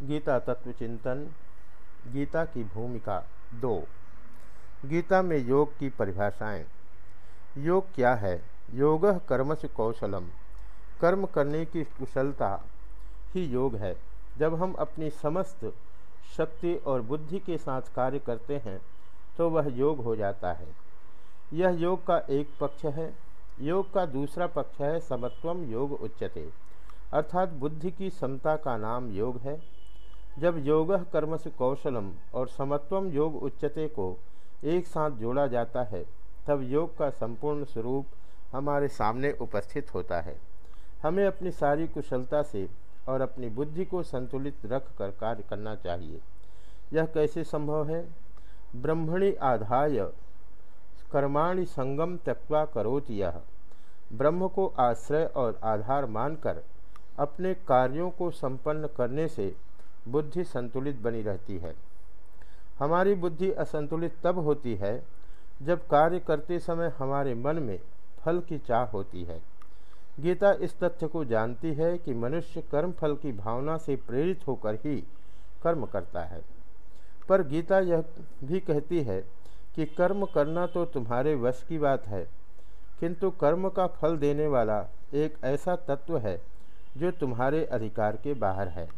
गीता तत्व चिंतन, गीता की भूमिका दो। गीता में योग की परिभाषाएँ। योग क्या है? योग कर्मस कौशलम। कर्म करने की कुशलता ही योग है। जब हम अपनी समस्त शक्ति और बुद्धि के साथ कार्य करते हैं तो वह योग हो जाता है। यह योग का एक पक्ष है। योग का दूसरा पक्ष है समत्वम योग उच्चते अर्थात बुद्धि की समता का नाम योग है। जब योग कर्म से कौशलम और समत्वम योग उच्चते को एक साथ जोड़ा जाता है, तब योग का संपूर्ण स्वरूप हमारे सामने उपस्थित होता है। हमें अपनी सारी कुशलता से और अपनी बुद्धि को संतुलित रख कर कार्य करना चाहिए। यह कैसे संभव है? ब्रह्मणि आधाय कर्माणि संगम त्यक्वा करोत यह ब्रह्म को आश्रय और आधार मानकर अपने कार्यों को संपन्न करने से बुद्धि संतुलित बनी रहती है। हमारी बुद्धि असंतुलित तब होती है, जब कार्य करते समय हमारे मन में फल की चाह होती है। गीता इस तथ्य को जानती है कि मनुष्य कर्म फल की भावना से प्रेरित होकर ही कर्म करता है। पर गीता यह भी कहती है कि कर्म करना तो तुम्हारे वश की बात है, किंतु कर्म का फल देने वाला एक ऐसा तत्व है जो तुम्हारे अधिकार के बाहर है।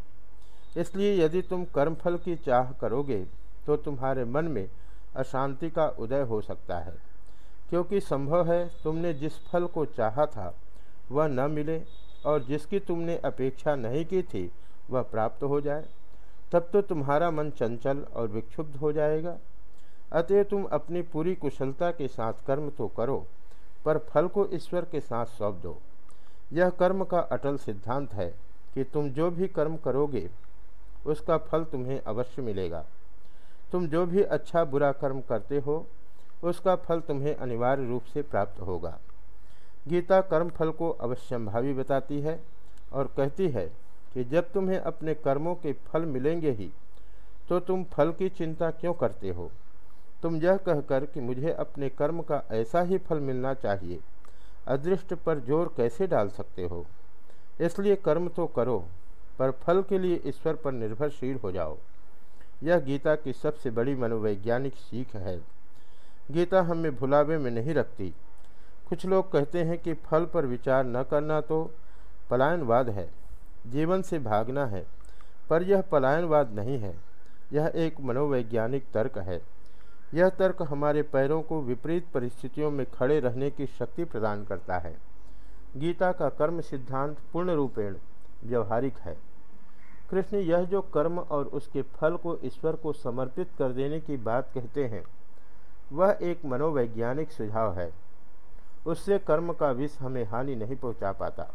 इसलिए यदि तुम कर्मफल की चाह करोगे तो तुम्हारे मन में अशांति का उदय हो सकता है। क्योंकि संभव है तुमने जिस फल को चाहा था, वह न मिले, और जिसकी तुमने अपेक्षा नहीं की थी, वह प्राप्त हो जाए। तब तो तुम्हारा मन चंचल और विक्षुब्ध हो जाएगा। अतः तुम अपनी पूरी कुशलता के साथ कर्म तो करो, पर फल को ईश्वर के साथ सौंप दो। यह कर्म का अटल सिद्धांत है कि तुम जो भी कर्म करोगे उसका फल तुम्हें अवश्य मिलेगा। तुम जो भी अच्छा बुरा कर्म करते हो, उसका फल तुम्हें अनिवार्य रूप से प्राप्त होगा। गीता कर्म फल को अवश्यंभावी बताती है और कहती है कि जब तुम्हें अपने कर्मों के फल मिलेंगे ही तो तुम फल की चिंता क्यों करते हो? तुम यह कहकर कि मुझे अपने कर्म का ऐसा ही फल मिलना चाहिए, अदृष्ट पर ज़ोर कैसे डाल सकते हो? इसलिए कर्म तो करो पर फल के लिए ईश्वर पर निर्भरशील हो जाओ। यह गीता की सबसे बड़ी मनोवैज्ञानिक सीख है। गीता हमें भुलावे में नहीं रखती। कुछ लोग कहते हैं कि फल पर विचार न करना तो पलायनवाद है, जीवन से भागना है, पर यह पलायनवाद नहीं है। यह एक मनोवैज्ञानिक तर्क है। यह तर्क हमारे पैरों को विपरीत परिस्थितियों में खड़े रहने की शक्ति प्रदान करता है। गीता का कर्म सिद्धांत पूर्ण रूपेण व्यवहारिक है। कृष्ण यह जो कर्म और उसके फल को ईश्वर को समर्पित कर देने की बात कहते हैं, वह एक मनोवैज्ञानिक सुझाव है। उससे कर्म का विष हमें हानि नहीं पहुँचा पाता।